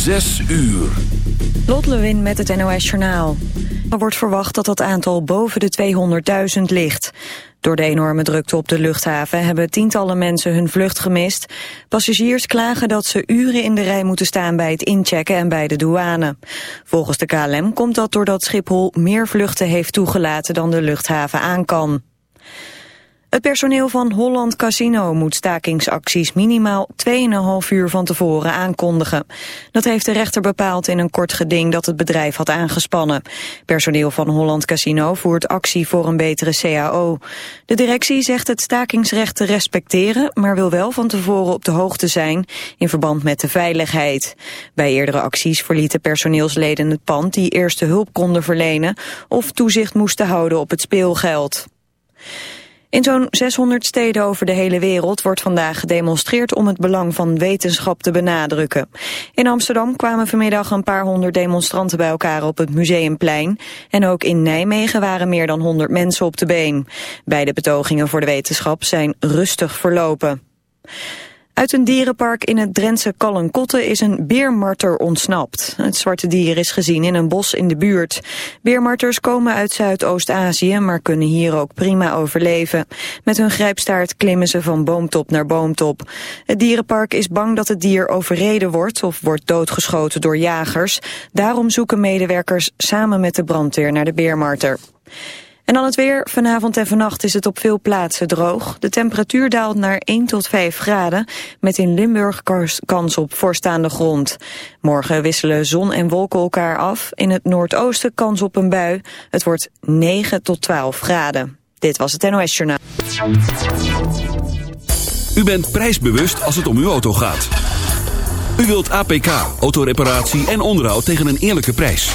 Zes uur. Lot Lewin met het NOS Journaal. Er wordt verwacht dat dat aantal boven de 200.000 ligt. Door de enorme drukte op de luchthaven hebben tientallen mensen hun vlucht gemist. Passagiers klagen dat ze uren in de rij moeten staan bij het inchecken en bij de douane. Volgens de KLM komt dat doordat Schiphol meer vluchten heeft toegelaten dan de luchthaven aan kan. Het personeel van Holland Casino moet stakingsacties minimaal 2,5 uur van tevoren aankondigen. Dat heeft de rechter bepaald in een kort geding dat het bedrijf had aangespannen. Personeel van Holland Casino voert actie voor een betere CAO. De directie zegt het stakingsrecht te respecteren, maar wil wel van tevoren op de hoogte zijn in verband met de veiligheid. Bij eerdere acties verlieten personeelsleden het pand die eerste hulp konden verlenen of toezicht moesten houden op het speelgeld. In zo'n 600 steden over de hele wereld wordt vandaag gedemonstreerd om het belang van wetenschap te benadrukken. In Amsterdam kwamen vanmiddag een paar honderd demonstranten bij elkaar op het Museumplein. En ook in Nijmegen waren meer dan 100 mensen op de been. Beide betogingen voor de wetenschap zijn rustig verlopen. Uit een dierenpark in het Drentse Kallenkotte is een beermarter ontsnapt. Het zwarte dier is gezien in een bos in de buurt. Beermarters komen uit Zuidoost-Azië, maar kunnen hier ook prima overleven. Met hun grijpstaart klimmen ze van boomtop naar boomtop. Het dierenpark is bang dat het dier overreden wordt of wordt doodgeschoten door jagers. Daarom zoeken medewerkers samen met de brandweer naar de beermarter. En dan het weer. Vanavond en vannacht is het op veel plaatsen droog. De temperatuur daalt naar 1 tot 5 graden, met in Limburg kans op voorstaande grond. Morgen wisselen zon en wolken elkaar af. In het noordoosten kans op een bui. Het wordt 9 tot 12 graden. Dit was het NOS Journaal. U bent prijsbewust als het om uw auto gaat. U wilt APK, autoreparatie en onderhoud tegen een eerlijke prijs.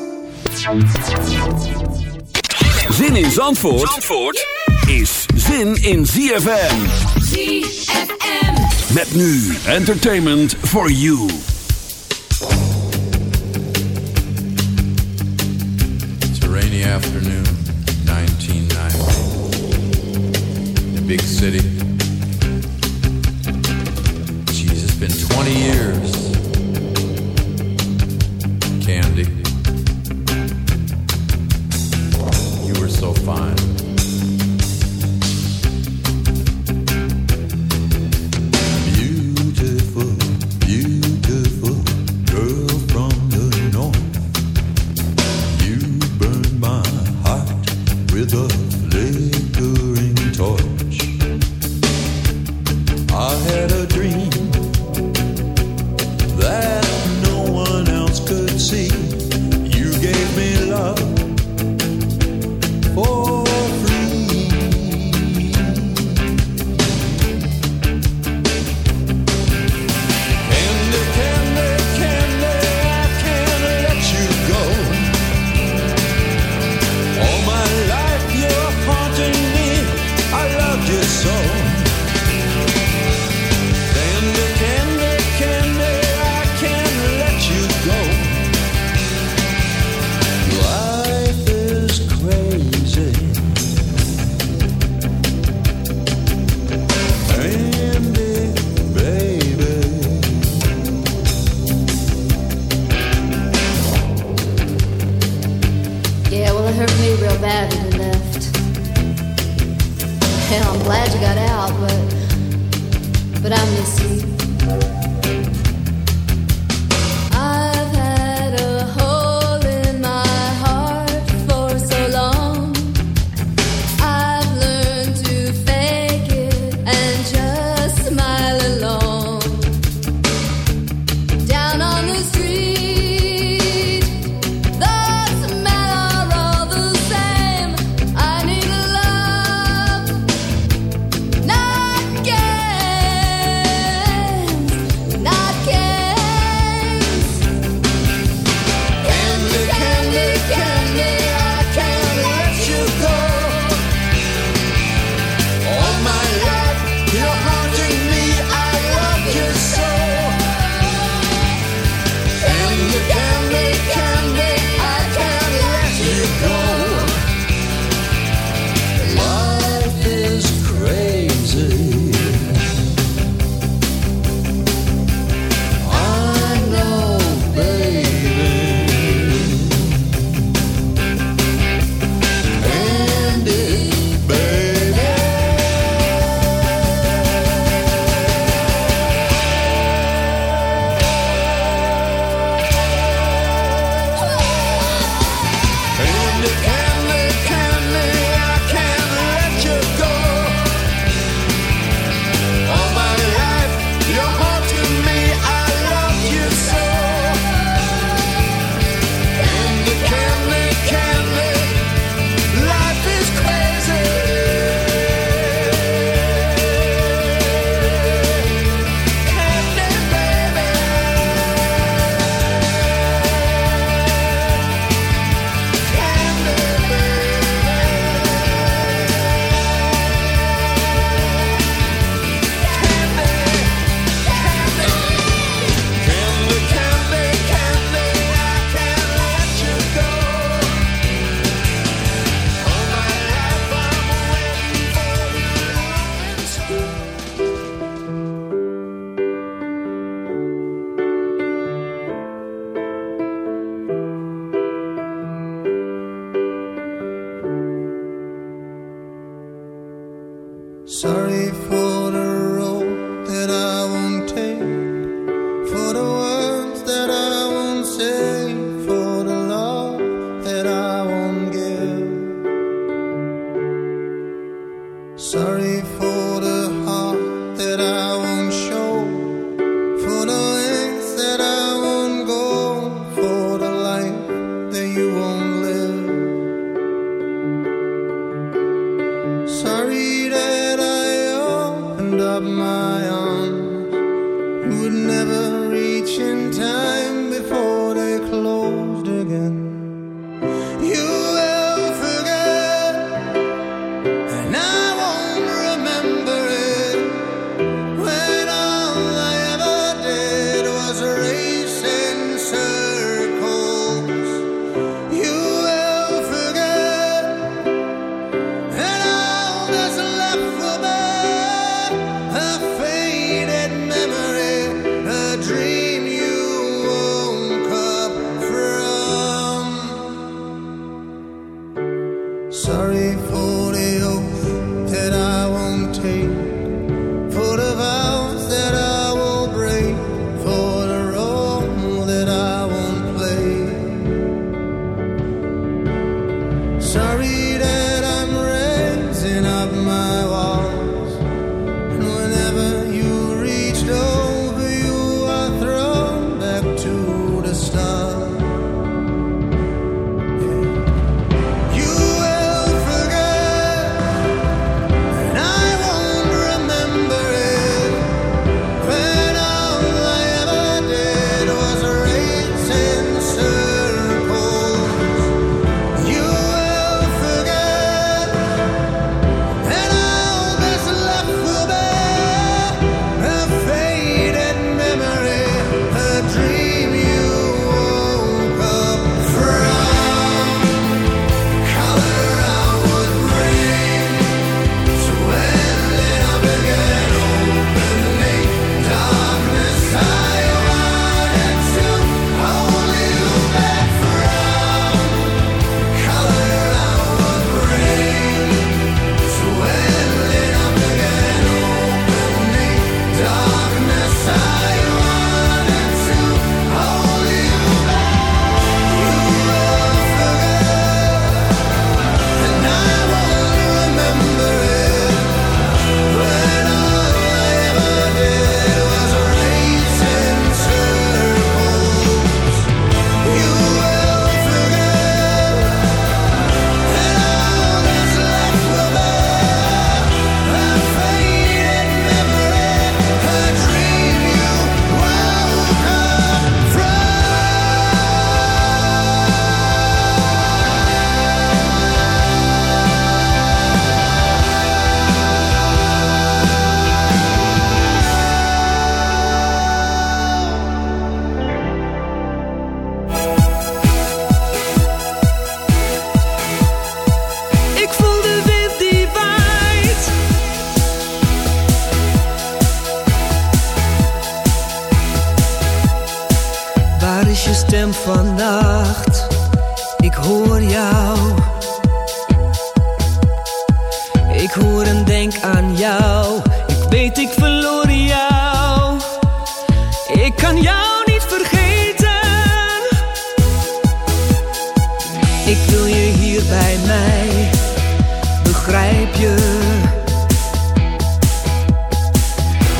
Zin in Zandvoort, Zandvoort is zin in ZFM. ZFM. Met nu entertainment for you. It's a rainy afternoon, 1990. A big city. Jeez, it's been 20 years. So fine. Sorry for the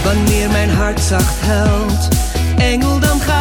Wanneer mijn hart zacht huilt, engel dan ga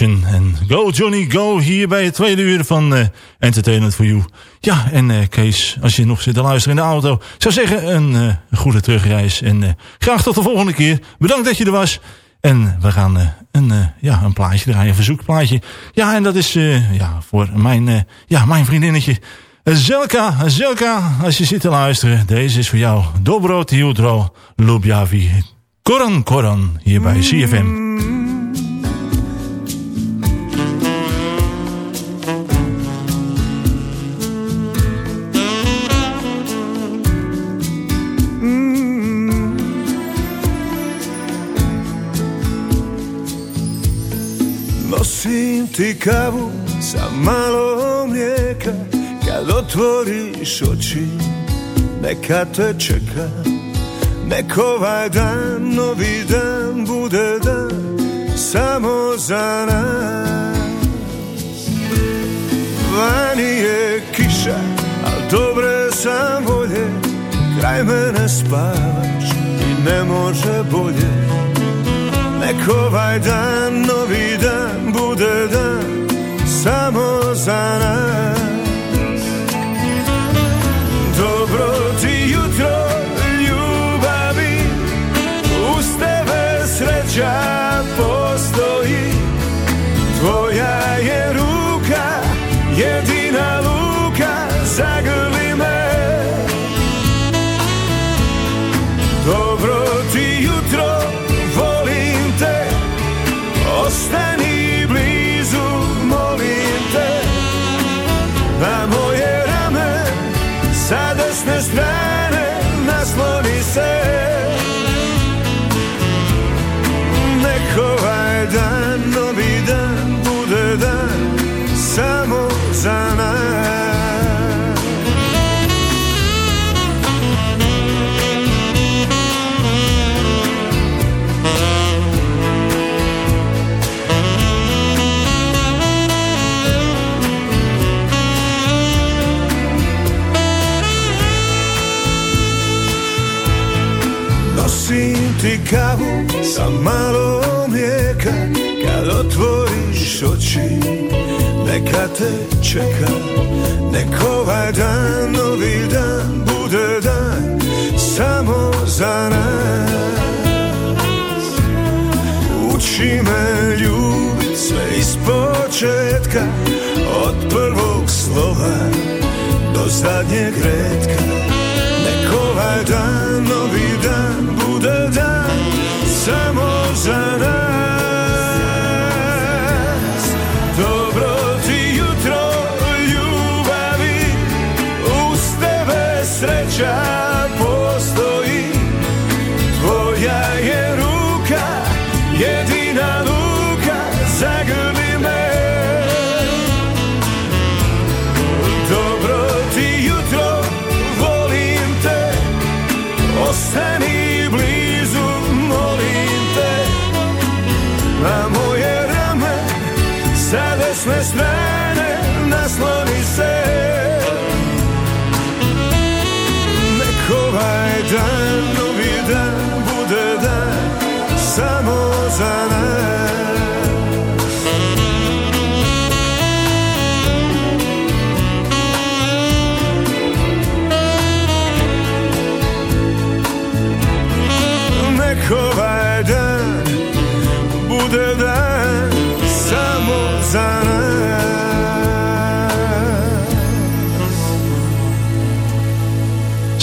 En Go Johnny Go hier bij het tweede uur van uh, Entertainment for You. Ja, en uh, Kees, als je nog zit te luisteren in de auto, zou zeggen een uh, goede terugreis. En graag tot de volgende keer. Bedankt dat je er was. En we gaan een, ja, een plaatje draaien, een verzoekplaatje. Ja, en dat is ja, voor mijn, ja, mijn vriendinnetje. Zelka, Zelka, als je zit te luisteren, deze is voor jou. Dobro Tiudro Lubjavi. Koran Koran, hier bij CFM. Ti kavu sa malo mlijeka Kad otvoriš oči neka te čeka. Nek ovaj dan, novi dan, bude dan Samo za nas. Vani je kiša, al dobre sam volje Kraj mene spavaš i ne može bolje. Nek ovaj dan, novi dan, bude Samo za nas. Dobro ti jutro, ljubavi Uz tebe sreća desne strane nasloni se. Nek ovaj dan, novi dan, bude dan Samo za nas ti kavu sa malo mlijeka Kad otvoriš oči neka te čeka. Nek ovaj dan, novi dan, bude dan Samo za nas. Uči me ljubit sve iz početka Od prvog slova do zadnjeg redka Nek ovaj dan, turn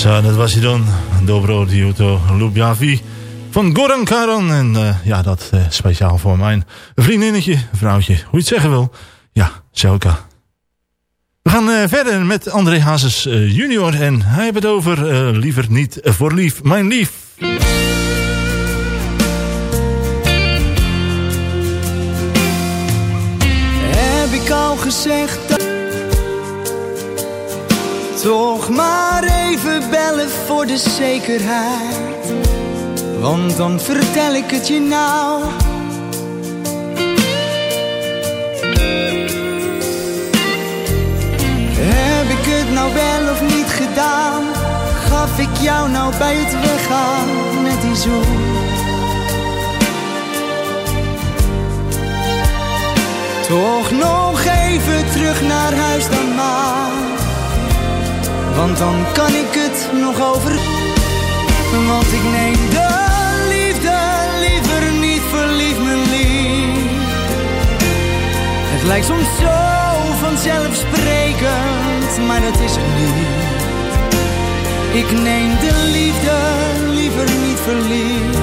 Zo, dat was hij dan. Dobro Diuto Lubjavi van Goran Karan. En ja, dat speciaal voor mijn vriendinnetje, vrouwtje, hoe je het zeggen wil. Ja, Zelka. We gaan uh, verder met André Hazes junior. En hij heeft het over liever niet voor lief, mijn lief. Heb ik al gezegd dat... Toch maar even bellen voor de zekerheid. Want dan vertel ik het je nou. Heb ik het nou wel of niet gedaan? Gaf ik jou nou bij het weggaan met die zoen? Toch nog even terug naar huis dan maar. Want dan kan ik het nog over. Want ik neem de liefde liever niet verliefd, mijn lief. Het lijkt soms zo vanzelfsprekend, maar dat is het niet. Ik neem de liefde liever niet verliefd.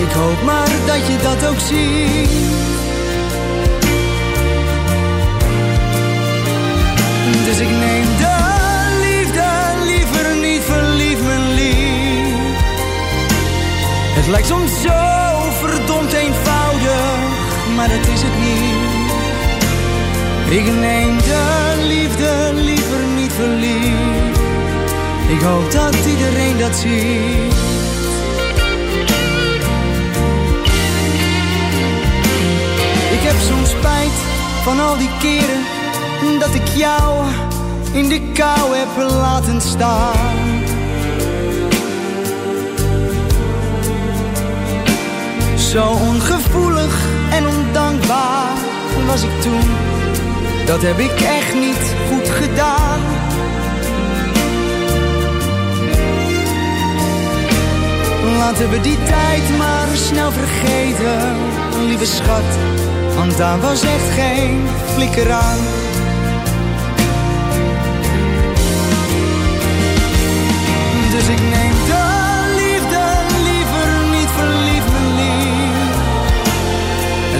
Ik hoop maar dat je dat ook ziet. Dus ik neem de Het lijkt soms zo verdomd eenvoudig, maar dat is het niet. Ik neem de liefde liever niet verliefd. Ik hoop dat iedereen dat ziet. Ik heb soms spijt van al die keren dat ik jou in de kou heb laten staan. Zo ongevoelig en ondankbaar was ik toen. Dat heb ik echt niet goed gedaan. Laten we die tijd maar snel vergeten, lieve schat. Want daar was echt geen flikker aan. Dus ik neem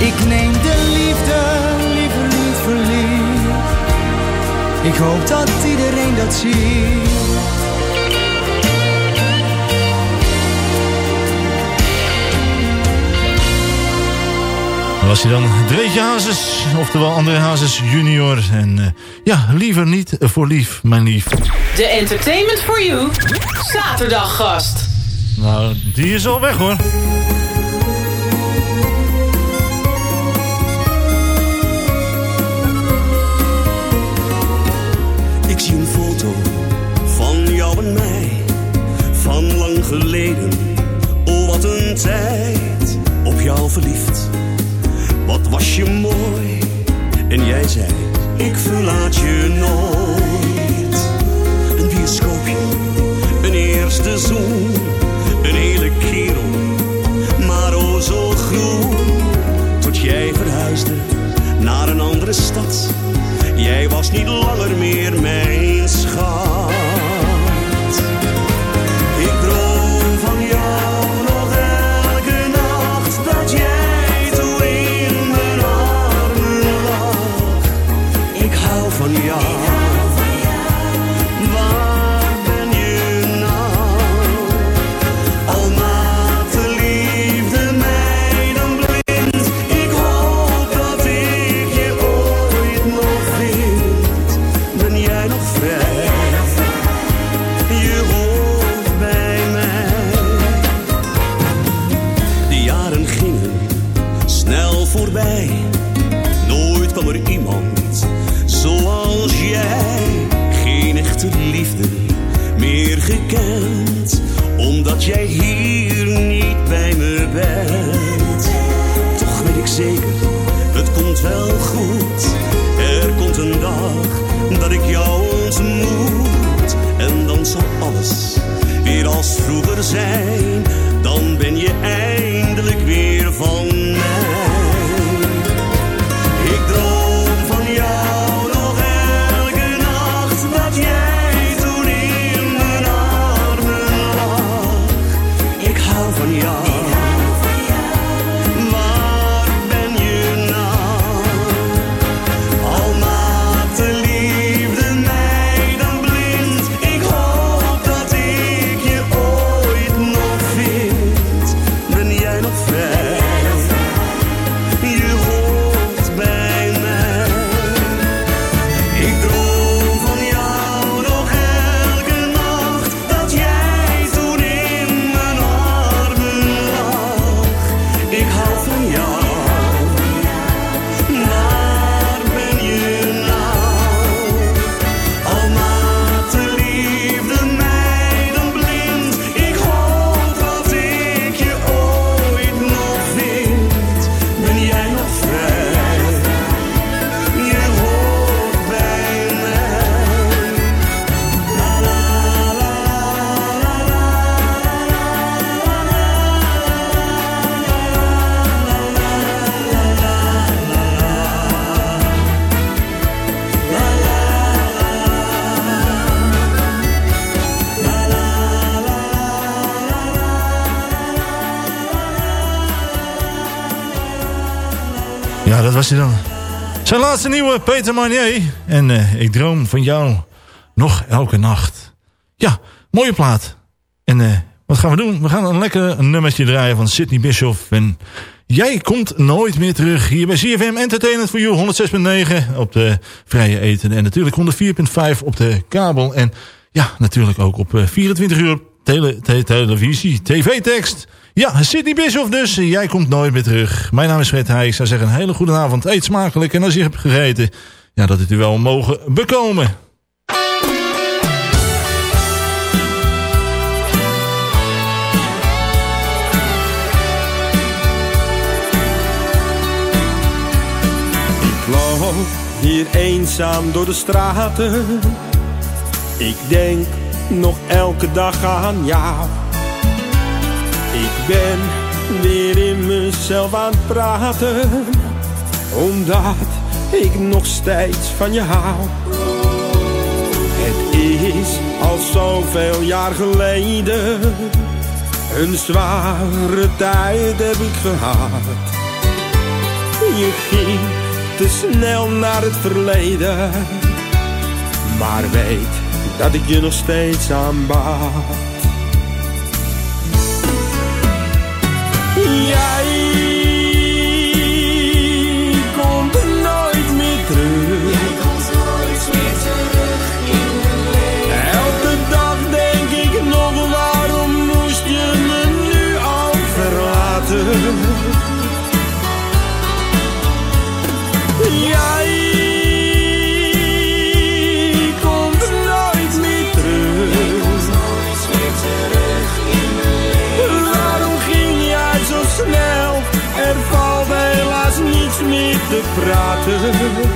Ik neem de liefde liever niet verliefd. Ik hoop dat iedereen dat ziet. Dat was hij dan Dreetje Hazes, oftewel André Hazes junior. En eh, ja, liever niet voor lief, mijn lief. De Entertainment for You zaterdaggast. Nou, die is al weg hoor. Tijd, op jou verliefd. Wat was je mooi, en jij zei, ik verlaat je nooit. Een bioscoopje, een eerste zoen, Zijn laatste nieuwe, Peter Marnier. En eh, ik droom van jou nog elke nacht. Ja, mooie plaat. En eh, wat gaan we doen? We gaan een lekker nummertje draaien van Sidney Bischoff. En jij komt nooit meer terug hier bij CFM Entertainment for You 106.9 op de vrije eten. En natuurlijk 104.5 op de kabel. En ja, natuurlijk ook op eh, 24 uur op tele, te- televisie, tv-tekst. Ja, Sidney Bischoff dus. Jij komt nooit meer terug. Mijn naam is Fred Heij. Ik zou zeggen een hele goede avond. Eet smakelijk. En als je hebt gegeten, ja, dat het u wel mogen bekomen. Ik hier eenzaam door de straten. Ik denk nog elke dag aan jou. Ik ben weer in mezelf aan het praten. Omdat ik nog steeds van je hou. Het is al zoveel jaar geleden. Een zware tijd heb ik gehad. Je ging te snel naar het verleden. Maar weet dat ik je nog steeds aanbaat. Jij praten.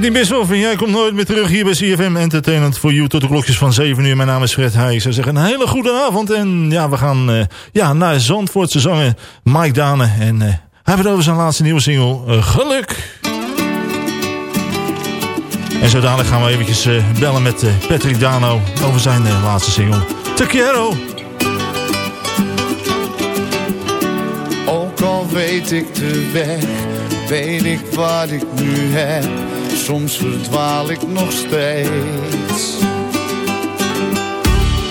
Sidney Bischoff en jij komt nooit meer terug hier bij CFM Entertainment for You tot de klokjes van 7 uur. Mijn naam is Fred Heij. Ik zou zeggen een hele goede avond. En ja, we gaan eh, ja, naar Zandvoortse zanger Mike Dane. En eh, hij het over zijn laatste nieuwe single eh, Geluk. En zo gaan we eventjes bellen met Patrick Dano over zijn laatste single. Te quiero. Ook al weet ik de weg, weet ik wat ik nu heb. Soms verdwaal ik nog steeds.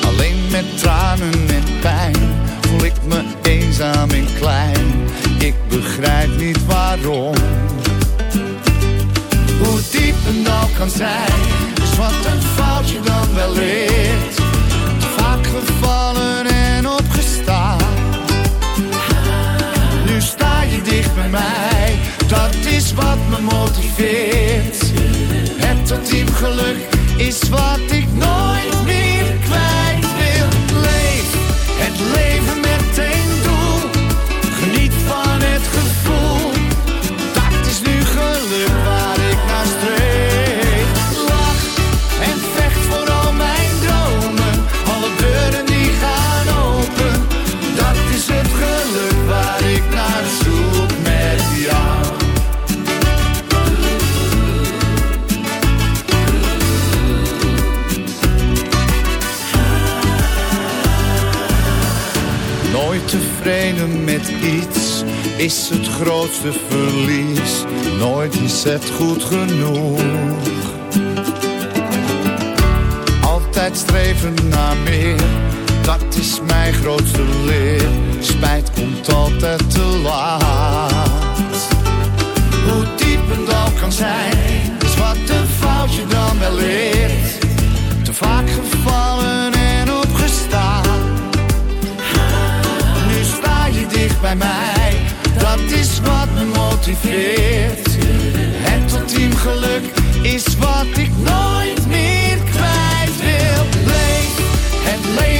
Alleen met tranen en pijn voel ik me eenzaam en klein. Ik begrijp niet waarom. Hoe diep een dag kan zijn, is wat een foutje dan wel. Te vaak gevallen en opgestaan. Nu sta je dicht bij mij, is wat me motiveert. Het ultiem geluk is wat ik nooit meer kwijt wil. Leef het leven iets is het grootste verlies. Nooit is het goed genoeg. Altijd streven naar meer, dat is mijn grootste leer. Spijt komt altijd te laat. Hoe diep een dal kan zijn, is wat een foutje dan wel leert. Bij mij, dat is wat me motiveert. Het ultiem geluk is wat ik nooit meer kwijt wil. Leef het leven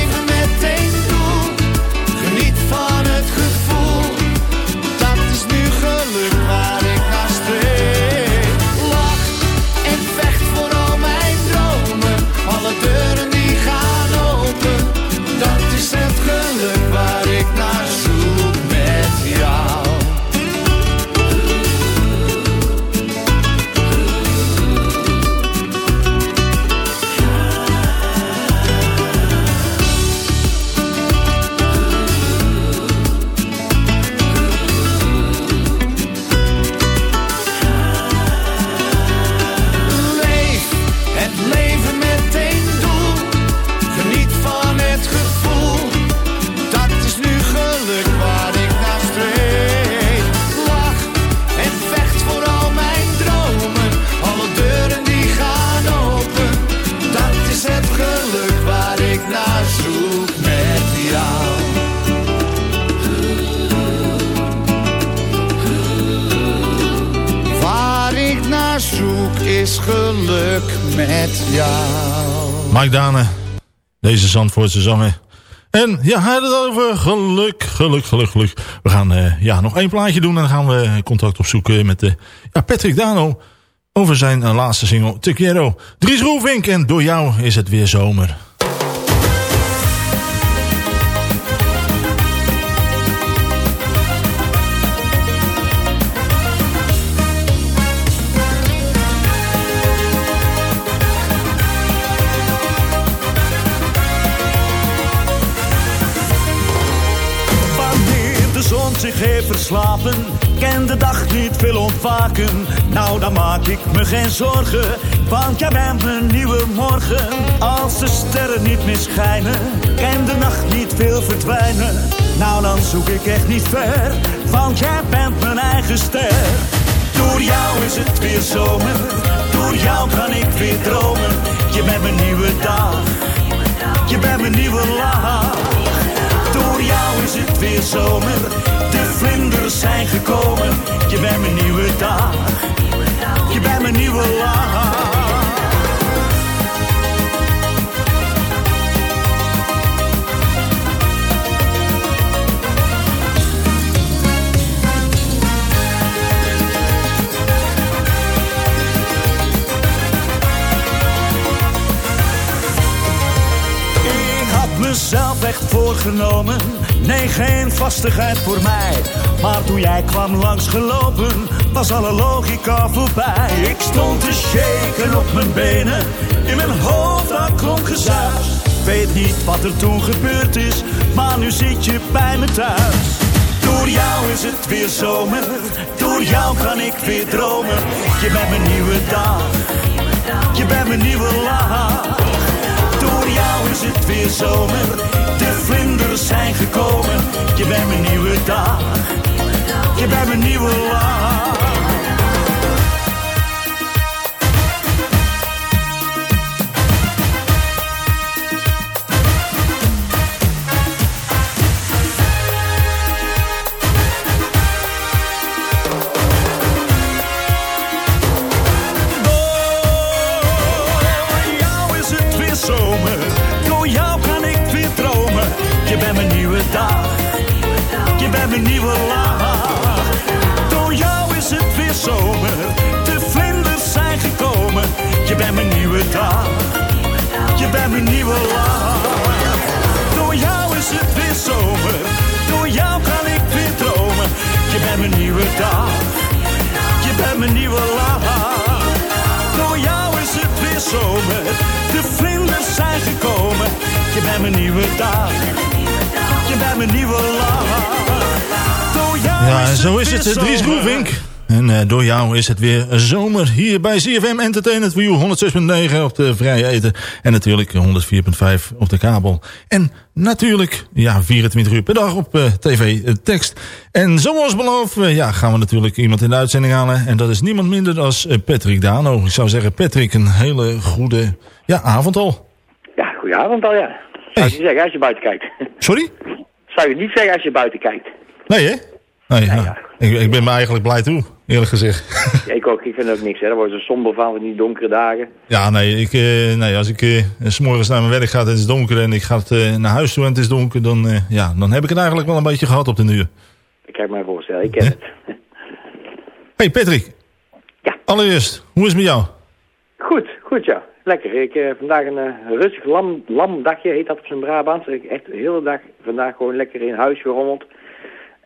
Zandvoortse. En ja, hij had het over geluk, geluk, geluk, geluk. We gaan eh, ja, nog één plaatje doen en dan gaan we contact opzoeken met eh, ja, Patrick Dano. Over zijn eh, laatste single, Te. Dries Roelvink en door jou is het weer zomer. Verslapen, ken de dag niet veel ontwaken. Nou, dan maak ik me geen zorgen, want jij bent mijn nieuwe morgen. Als de sterren niet meer schijnen, ken de nacht niet veel verdwijnen. Nou, dan zoek ik echt niet ver, want jij bent mijn eigen ster. Door jou is het weer zomer, door jou kan ik weer dromen. Je bent mijn nieuwe dag, je bent mijn nieuwe lach. Door jou is het weer zomer, vlinders zijn gekomen. Je bent mijn nieuwe dag, je bent mijn nieuwe lach. Mezelf echt voorgenomen. Nee, geen vastigheid voor mij. Maar toen jij kwam langsgelopen, was alle logica voorbij. Ik stond te shaken op mijn benen. In mijn hoofd dat klonk gezuis. Weet niet wat er toen gebeurd is, maar nu zit je bij me thuis. Door jou is het weer zomer, door jou kan ik weer dromen. Je bent mijn nieuwe dag, je bent mijn nieuwe lach. Is het weer zomer, de vlinders zijn gekomen. Je bent mijn nieuwe dag, je bent mijn nieuwe lach. Mijn nieuwe laag. Door jou is het weer zomer, de vlinders zijn gekomen. Je bent mijn nieuwe dag, je bent mijn nieuwe laag. Door jou is het weer zomer, door jou kan ik weer dromen. Je bent mijn nieuwe dag, je bent mijn nieuwe laag. Door jou is het weer zomer, de vlinders zijn gekomen. Je bent mijn nieuwe dag. Je bent mijn nieuwe lach. Ja, zo is het, Dries. Groevink. En eh, door jou is het weer zomer hier bij CFM Entertainment for You 106.9 op de vrije eten. En natuurlijk 104.5 op de kabel. En natuurlijk, ja, 24 uur per dag op eh, tv eh, tekst. En zoals beloofd, ja, gaan we natuurlijk iemand in de uitzending halen. En dat is niemand minder dan Patrick Dano. Ik zou zeggen, Patrick, een hele goede ja, avond al. Ja, goedenavond al, ja. Zou je niet zeggen als je buiten kijkt. Sorry? Zou je niet zeggen als je buiten kijkt. Nee, hè? Nee, ja. ik, ik ben me eigenlijk blij toe, eerlijk gezegd. Ja, ik ook, ik vind ook niks, hè. Daar wordt zo somber van, van die donkere dagen. Ja, nee, ik, eh, nee als ik eh, s morgens naar mijn werk ga en het is donker en ik ga het, eh, naar huis toe en het is donker, dan, ja, dan heb ik het eigenlijk wel een beetje gehad op de uur. Ik kan me voorstellen, ik ken het. Hey Patrick. Ja. Allereerst, hoe is het met jou? Goed, goed ja. Lekker. Ik heb vandaag een rustig lam, lamdagje, heet dat op zijn Brabant. Ik echt de hele dag vandaag gewoon lekker in huis gerommeld.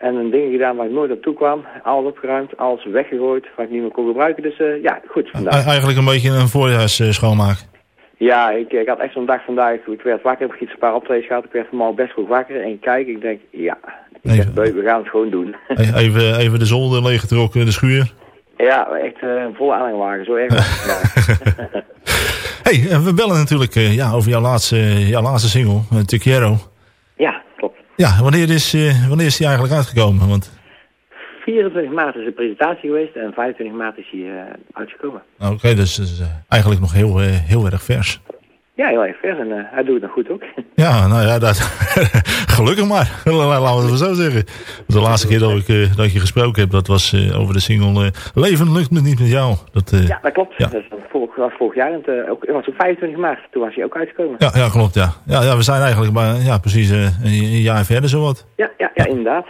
En een ding gedaan waar ik nooit naartoe kwam. Alles opgeruimd, alles weggegooid, wat ik niet meer kon gebruiken. Dus eh, ja, goed vandaag. Eigenlijk een beetje een voorjaars eh, schoonmaak. Ja, ik, ik had echt zo'n dag vandaag. Ik werd wakker, heb iets een paar optredens gehad. Ik werd vanmorgen best goed wakker. En ik kijk, ik denk, ja, ik we gaan het gewoon doen. Even, even de zolder leeggetrokken, de schuur. ja, echt eh, een volle aanhangwagen, zo erg. hey, we bellen natuurlijk ja, over jouw laatste, jouw laatste single, uh, Te Quiero. ja. Ja, wanneer is, eh, wanneer is die eigenlijk uitgekomen? Want, 24 maart is de presentatie geweest en 25 maart is hij eh, uitgekomen. oké, dus is eh, eigenlijk nog heel, heel erg vers. Ja, heel erg vers en eh, hij doet het nog goed ook. Ja, nou ja, dat, gelukkig maar. Laten we het maar zo zeggen. De laatste keer dat ik, eh, dat je gesproken heb, dat was eh, over de single Leven lukt me niet met jou. Dat, Ja, dat klopt. Ja. Dat is vorig, was vorig jaar. Het, ook, was op 25 maart. Toen was hij ook uitgekomen. ja, ja, klopt, ja. ja. Ja, we zijn eigenlijk maar, ja, precies een, jaar verder zowat. Ja, ja, ja inderdaad.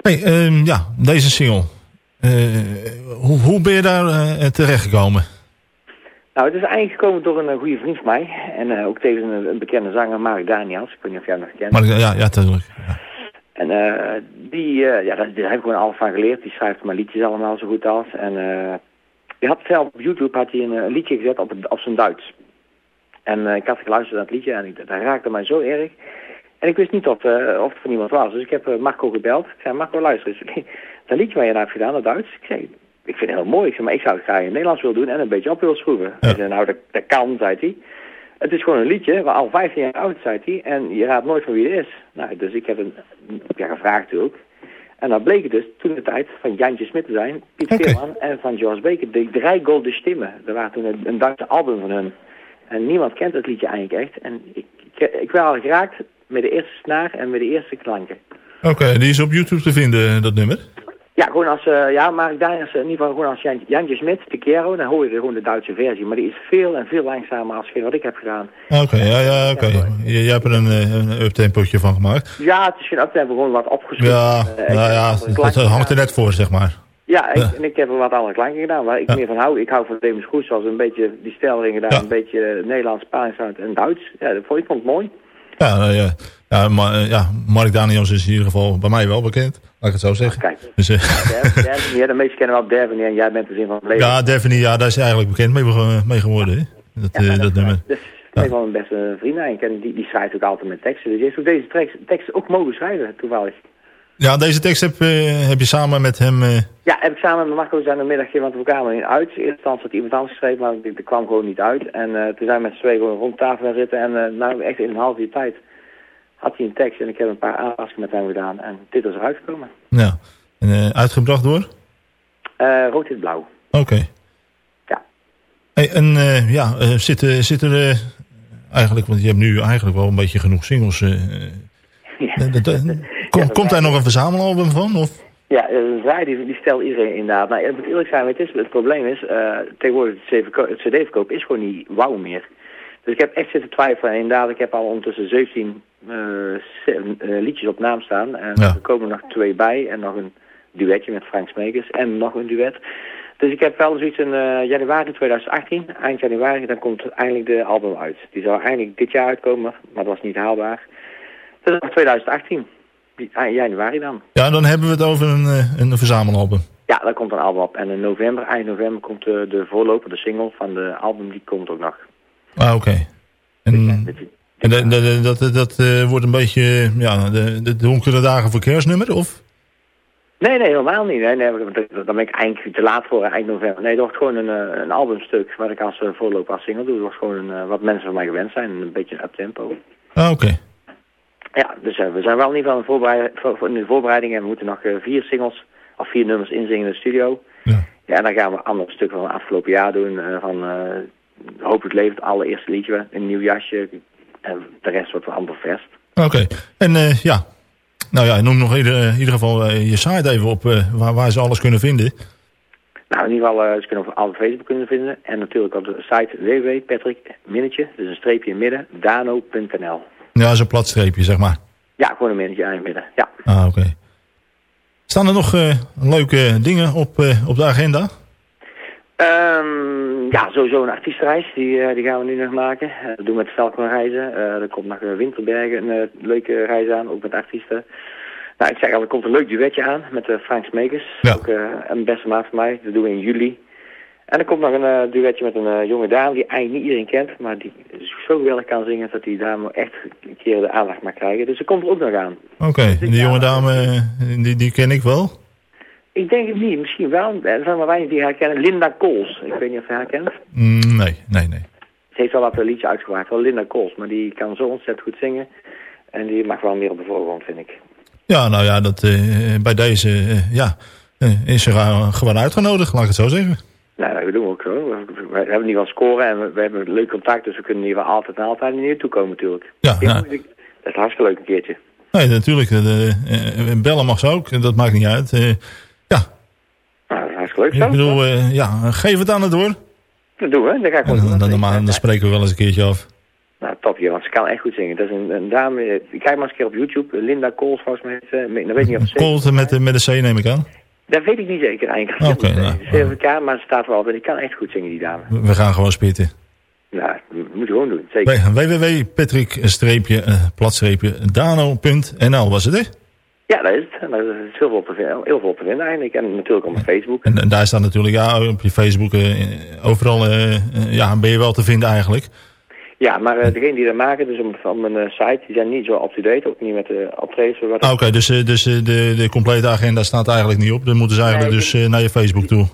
Hey, ehm, ja, deze single. Hoe, hoe ben je daar eh, terechtgekomen? Nou, het is eigenlijk gekomen door een eh, goede vriend van mij. En eh, ook tevens een, een bekende zanger, Mark Daniels. Ik weet niet of jij hem nog kent. Maar, ja, ja, natuurlijk. En eh, die, ja, daar, daar heb ik gewoon alles van geleerd. Die schrijft mijn liedjes allemaal zo goed als. En die had zelf op YouTube had hij een, liedje gezet op, op zijn Duits. En ik had geluisterd naar het liedje en ik, dat raakte mij zo erg. En ik wist niet of, of het van iemand was. Dus ik heb Marco gebeld. Ik zei, Marco, luister eens. dat liedje waar je nou hebt gedaan, dat Duits. Ik zei, ik vind het heel mooi. Ik maar ik zou het graag in het Nederlands willen doen en een beetje op willen schroeven. Hij zei, nou, dat, dat kan, zei hij. Het is gewoon een liedje, waar al 15 jaar oud zei hij. En je raadt nooit van wie het is. Nou, dus ik heb een, ja, gevraagd ook. En dan bleek het dus toen de tijd van Jantje Smit te zijn, Piet Veerman en van George Baker. De drie golden stemmen. Er waren toen een, een Duitse album van hun. En niemand kent het liedje eigenlijk echt. En ik, ik, ik werd al geraakt met de eerste snaar en met de eerste klanken. Oké, die is op YouTube te vinden, dat nummer. Ja, gewoon als, eh, ja, maar ik daar in ieder geval gewoon als Jan, Jantje Smit, de Kero, dan hoor je gewoon de Duitse versie. Maar die is veel en veel langzamer als wat ik heb gedaan. Oké, ja, ja, oké. Je hebt er een, eh, een uptempootje van gemaakt. Ja, het is geen uptempo, gewoon wat opgeschreven. Ja, Eh, nou ja, dat hangt er net voor, zeg maar. Ja, ik, Ja. en ik heb er wat andere klanken gedaan waar ik Ja. meer van hou. Ik hou van Demis Goes, zoals een beetje die gedaan. Ja. Een beetje Nederlands, Spaans en Duits. Ja, dat vond ik vond het mooi. Ja, nou ja, ja, maar, eh, ja, Mark Daniels is in ieder geval bij mij wel bekend. Laat ik het zo zeggen. Kijk. Dus, eh, Derven, Derven, ja, de meesten kennen wel Derven en jij bent de zin van het leven. ja, Daphne, ja, daar is hij eigenlijk bekend mee, mee geworden, hè? Dat, eh, dat nummer. Dus een van mijn beste vrienden. En die, die schrijft ook altijd met teksten. Dus die heeft ook deze tekst, teksten ook mogen schrijven, toevallig. Ja, deze tekst heb, eh, heb je samen met hem... eh, Ja, heb ik samen met Marco zijn een middagje, want we kwamen niet uit. In eerste instantie had iemand anders geschreven, maar dat kwam gewoon niet uit. En eh, toen zijn we met z'n tweeën gewoon rond tafel gaan zitten. En nou, echt in een half uur tijd had hij een tekst. En ik heb een paar aanpassingen met hem gedaan. En dit is eruit gekomen. ja, en, uitgebracht door? Rood is blauw. Oké. Ja. Hey, en ja, zit, er- zit er eigenlijk, want je hebt nu eigenlijk wel een beetje genoeg singles. dat- kom- komt daar nog een verzamelalbum van? Of? Ja, een draai die, die stelt iedereen inderdaad. Nou, ik moet eerlijk zijn, het, is, het probleem is, eh, tegenwoordig het CD-verko- het cd-verkoop is gewoon niet wauw meer. Dus ik heb echt zitten twijfelen. En inderdaad, ik heb al ondertussen 17 eh, eh, liedjes op naam staan. En Ja. er komen nog twee bij. En nog een duetje met Frank Smekers. En nog een duet. Dus ik heb wel zoiets in eh, januari 2018, eind januari, dan komt eindelijk de album uit. Die zou eigenlijk dit jaar uitkomen, maar dat was niet haalbaar. Dat is nog 2018. Ah, januari dan. Ja, dan hebben we het over een, eh, een verzamelalbum. Ja, daar komt een album op. En in november, eind november, komt de, de voorloper, de single van de album, die komt ook nog. Ah, oké. En, en dat, dat, dat, dat eh, wordt een beetje ja, de, de donkere dagen voor kerstnummer, of? Nee, nee, helemaal niet. Nee, nee, daar ben ik eigenlijk te laat voor, eind november. Nee, het wordt gewoon een, eh, een albumstuk waar ik als voorloper als single doe. Het wordt gewoon een, wat mensen van mij gewend zijn, een beetje up tempo. Ah, oké. Ja, dus eh, we zijn wel in ieder geval in de, voorbereiding, voor, voor- in de voorbereiding en we moeten nog eh, vier singles of vier nummers inzingen in de studio. Ja. en dan gaan we andere stukken van het afgelopen jaar doen. eh, van Hopelijk Leeft, het allereerste liedje, een nieuw jasje. En de rest wordt wel amper verst. Oké. En ja, nou ja, noem nog in ieder, in ieder geval je site even op waar, waar ze alles kunnen vinden. Nou, in ieder geval, ze kunnen op alle Facebook kunnen vinden. En natuurlijk op de site www.patrick, minnetje, dus een streepje in midden, dano.nl. Ja, zo'n plat streepje, zeg maar. Ja, gewoon een minnetje aan in het midden, ja. Ah, oké. Staan er nog eh, leuke dingen op, eh, op de agenda? Ehm, ja, sowieso een artiestenreis, die, eh, die gaan we nu nog maken. Dat doen we met Velkman reizen. Er komt nog Winterbergen een leuke reis aan, ook met artiesten. Nou, ik zeg al, er komt een leuk duetje aan met Frank Smekers. Ook eh, een beste maat van mij, dat doen we in juli. En er komt nog een eh, duetje met een eh, jonge dame die eigenlijk niet iedereen kent, maar die zo geweldig kan zingen dat die dame echt een keer de aandacht mag krijgen. Dus ze komt er ook nog aan. Oké, die jonge dame, eh, die, die ken ik wel. Ik denk het niet, misschien wel. Er zijn maar weinig die haar kennen. Linda Kools, ik weet niet of je haar kent. Mm, nee, nee, nee. Ze heeft wel wat liedje uitgebracht, wel Linda Kools, maar die kan zo ontzettend goed zingen. En die mag wel meer op de voorgrond, vind ik. Ja, nou ja, dat, bij deze ja, is ze gewoon uitgenodigd, laat ik het zo zeggen. Nou, dat doen we ook zo. We, hebben ieder geval scoren en we, hebben leuk contact, dus we kunnen ieder geval altijd en altijd naar je toe komen natuurlijk. Ja, ja. Dat is hartstikke leuk een keertje. Nee, natuurlijk. eh, eh, bellen mag ze ook, dat maakt niet uit. Eh, Nou, dat is hartstikke leuk zo. ik bedoel, eh, ja, geef het aan het door. Dat doen we, dan ga ik En gewoon dan, dan, dan, dan spreken we wel eens een keertje af. Nou, top hier, want ze kan echt goed zingen. Dat is een, een dame, eh, kijk maar eens een keer op YouTube, Linda Kools volgens mij. Dan weet ik niet of ze Colt met, de- met een C neem ik aan. Dat weet ik niet zeker eigenlijk. Oké, nou, CVK, maar ze staat wel en die kan echt goed zingen, die dame. we gaan gewoon spitten. Nou, dat moet je gewoon doen, zeker. www.patrick-dano.nl was het, hè? Ja, dat is het. En daar is heel veel op te vinden, heel veel op te vinden eigenlijk. En natuurlijk op mijn Facebook. En, en daar staat natuurlijk, ja, op je Facebook, eh, overal eh, eh, ja, ben je wel te vinden eigenlijk. Ja, maar eh degene die dat maken, dus op, op mijn eh, site, die zijn niet zo up-to-date. Ook niet met de optredens. Wat Ah, Oké, dus, eh, dus de, de complete agenda staat eigenlijk niet op. Dan moeten ze eigenlijk Nee, dus naar je Facebook toe.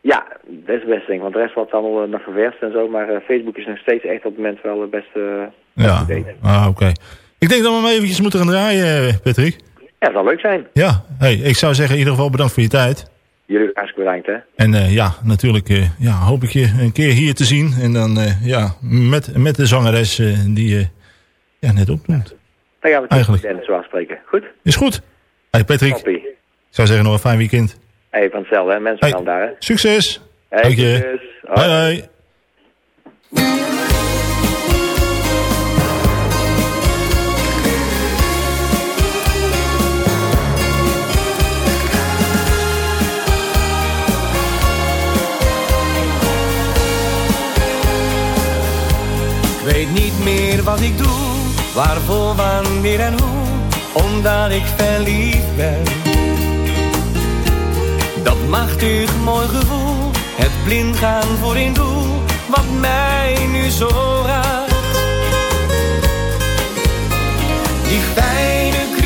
Ja, dat is het beste ding. Want de rest wordt allemaal nog ververst en zo. Maar Facebook is nog steeds echt op het moment wel het beste Ja, ah, oké. Ik denk dat we hem eventjes moeten gaan draaien, Patrick. Ja, dat zal leuk zijn. Ja, hey, ik zou zeggen in ieder geval bedankt voor je tijd. Jullie hartstikke bedankt, hè. En eh, ja, natuurlijk eh, ja, hoop ik je een keer hier te zien. En dan eh, ja, met, met de zangeres die je ja, net opnoemt. Dan gaan we Eigenlijk. Dennis zo afspreken. Goed? Is goed. Hey Patrick, Toppie. ik zou zeggen nog een fijn weekend. Hey, van hetzelfde, hè. Mensen gaan daar, hè. Succes. Hey, Dank je. succes. Hoi hoi. Ik weet niet meer wat ik doe, waarvoor, wanneer en hoe, omdat ik verliefd ben. Dat machtig mooi gevoel, het blind gaan voor een doel, wat mij nu zo raakt. Die fijne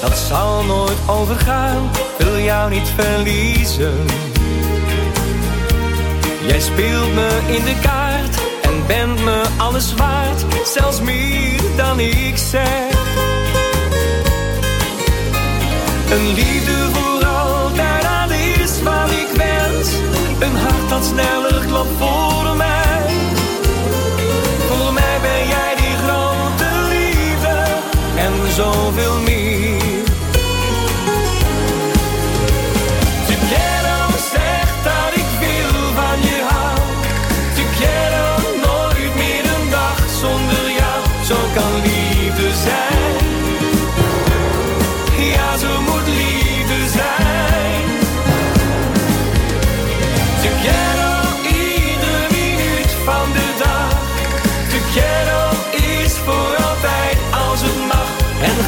dat zal nooit overgaan. Wil jou niet verliezen. Jij speelt me in de kaart en bent me alles waard, zelfs meer dan ik zeg. Een liefde voor altijd, dat is wat ik wens. Een hart dat sneller klopt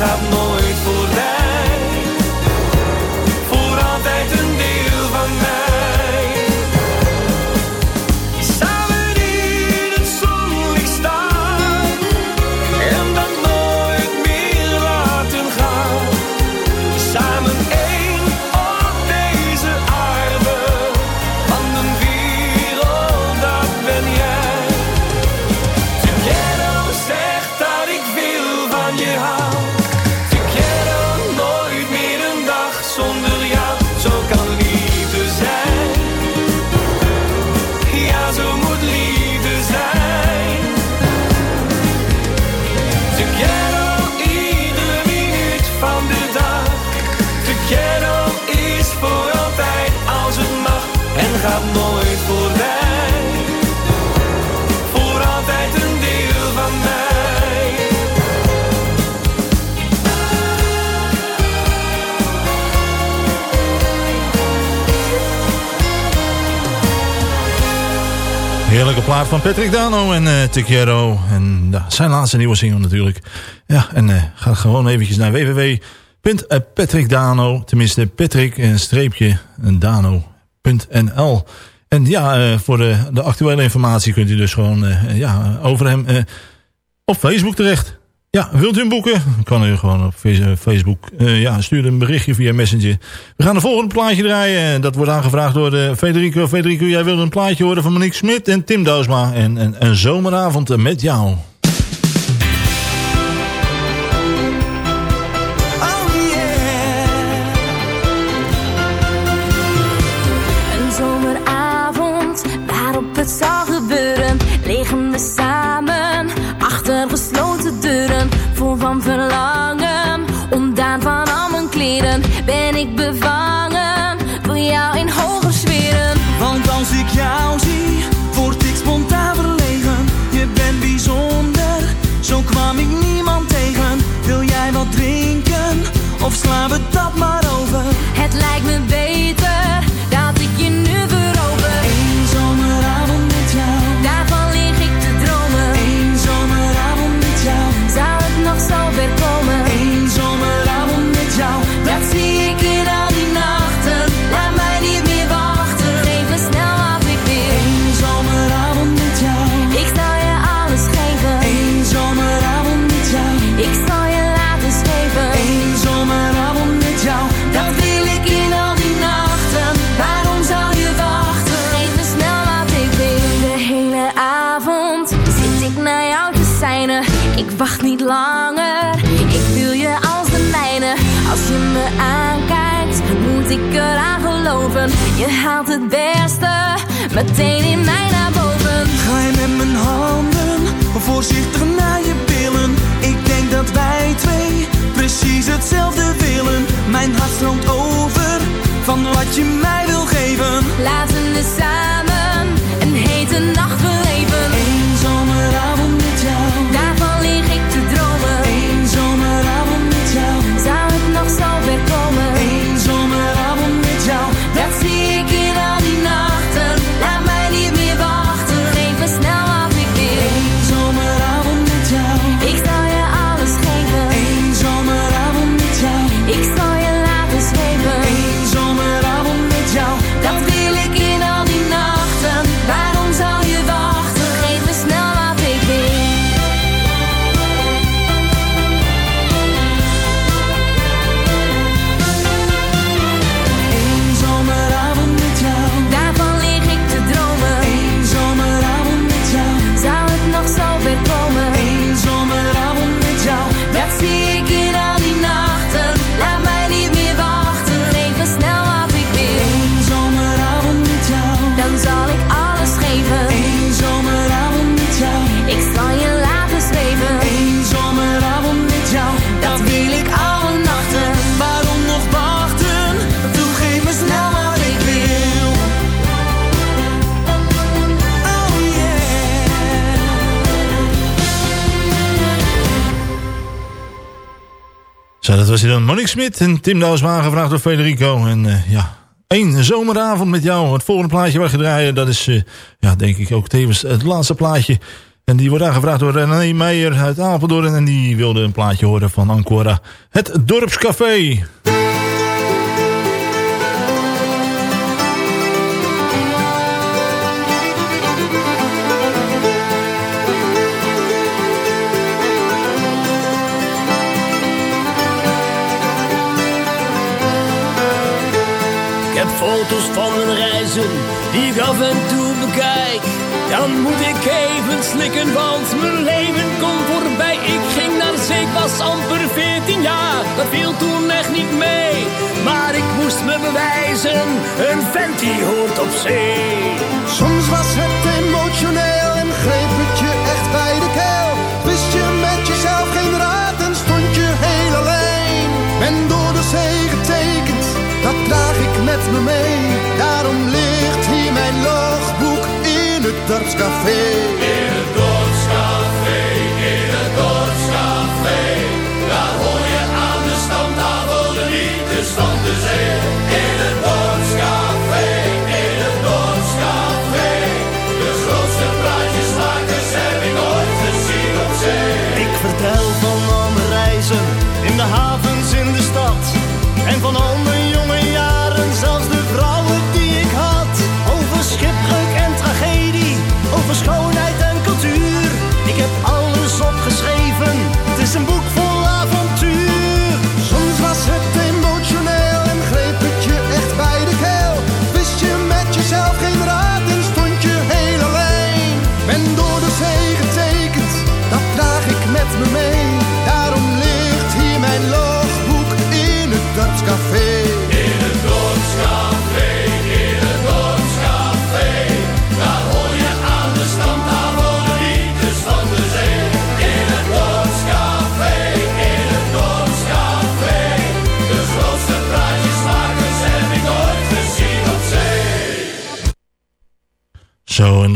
en gaat plaat van Patrick Dano en eh Tequiero. En zijn laatste nieuwe single natuurlijk. Ja, en eh, ga gewoon eventjes naar www.patrickdano, tenminste Patrick en streepje dano.nl. En ja, eh, voor de, de actuele informatie kunt u dus gewoon eh, ja, over hem eh, op Facebook terecht. Ja, wilt u hem boeken? Kan u gewoon op Face- Facebook. eh, ja, stuur een berichtje via Messenger. We gaan de volgende plaatje draaien. En Dat wordt aangevraagd door eh, Federico. Federico, jij wilde een plaatje horen van Monique Smit en Tim Doosma. En, en een zomeravond met jou. Slaan we dat maar over? Het lijkt me beter ik eraan geloven. Je haalt het beste meteen in mij naar boven. Ga je met mijn handen voorzichtig naar je billen? Ik denk dat wij twee precies hetzelfde willen. Mijn hart stroomt over van wat je mij wil geven. Laten we samen een hete nacht Monique Smit en Tim Douwsma gevraagd door Federico. En uh, ja, één zomeravond met jou. Het volgende plaatje waar je draaien, dat is uh, ja, denk ik ook tevens het laatste plaatje. En die wordt aangevraagd door René Meijer uit Apeldoorn. En die wilde een plaatje horen van Ancora. Het Dorpscafé. Die ik af en toe bekijk. Dan moet ik even slikken, want mijn leven komt voorbij. Ik ging naar zee, was amper 14 jaar. Dat viel toen echt niet mee, maar ik moest me bewijzen. Een vent die hoort op zee. Soms was het emotioneel en greep het je echt bij de keel. Wist je met jezelf geen raad en stond je heel alleen. Ben door de zee getekend, dat draag ik met me mee. In het dorpscafé, in het dorpscafé. Daar hoor je aan de stamtafel de liedjes van de zee.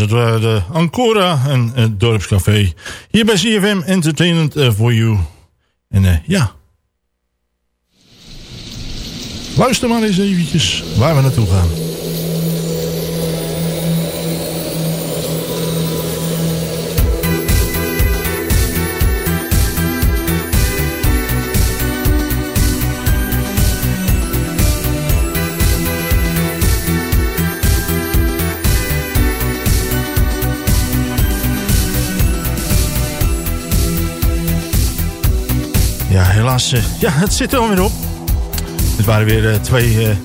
Dat waren de Ancora en het Dorpscafé. Hier bij CFM Entertainment eh, for You. En eh, ja. Luister maar eens eventjes waar we naartoe gaan. Eh, ja, het zit er alweer op. Het waren weer eh, twee, eh,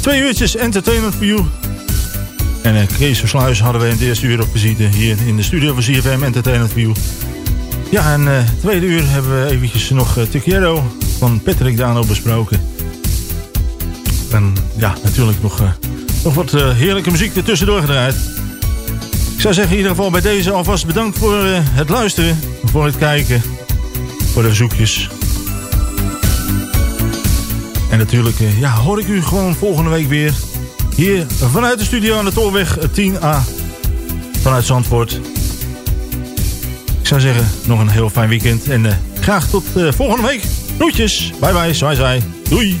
twee uurtjes entertainment you. En uh, Kees Versluis hadden we in het eerste uur op visite hier in de studio van CFM Entertainment you. Ja, en het tweede uur hebben we eventjes nog uh, van Patrick Dano besproken. En ja, natuurlijk nog, nog wat heerlijke muziek ertussendoor gedraaid. Ik zou zeggen in ieder geval bij deze alvast bedankt voor het luisteren, voor het kijken, voor de verzoekjes. En natuurlijk uh, ja, hoor ik u gewoon volgende week weer. Hier vanuit de studio aan de Tolweg 10A. Vanuit Zandvoort. Ik zou zeggen, nog een heel fijn weekend. En uh, graag tot uh, volgende week. Groetjes. Bye bye. Zwaai zwaai. Doei.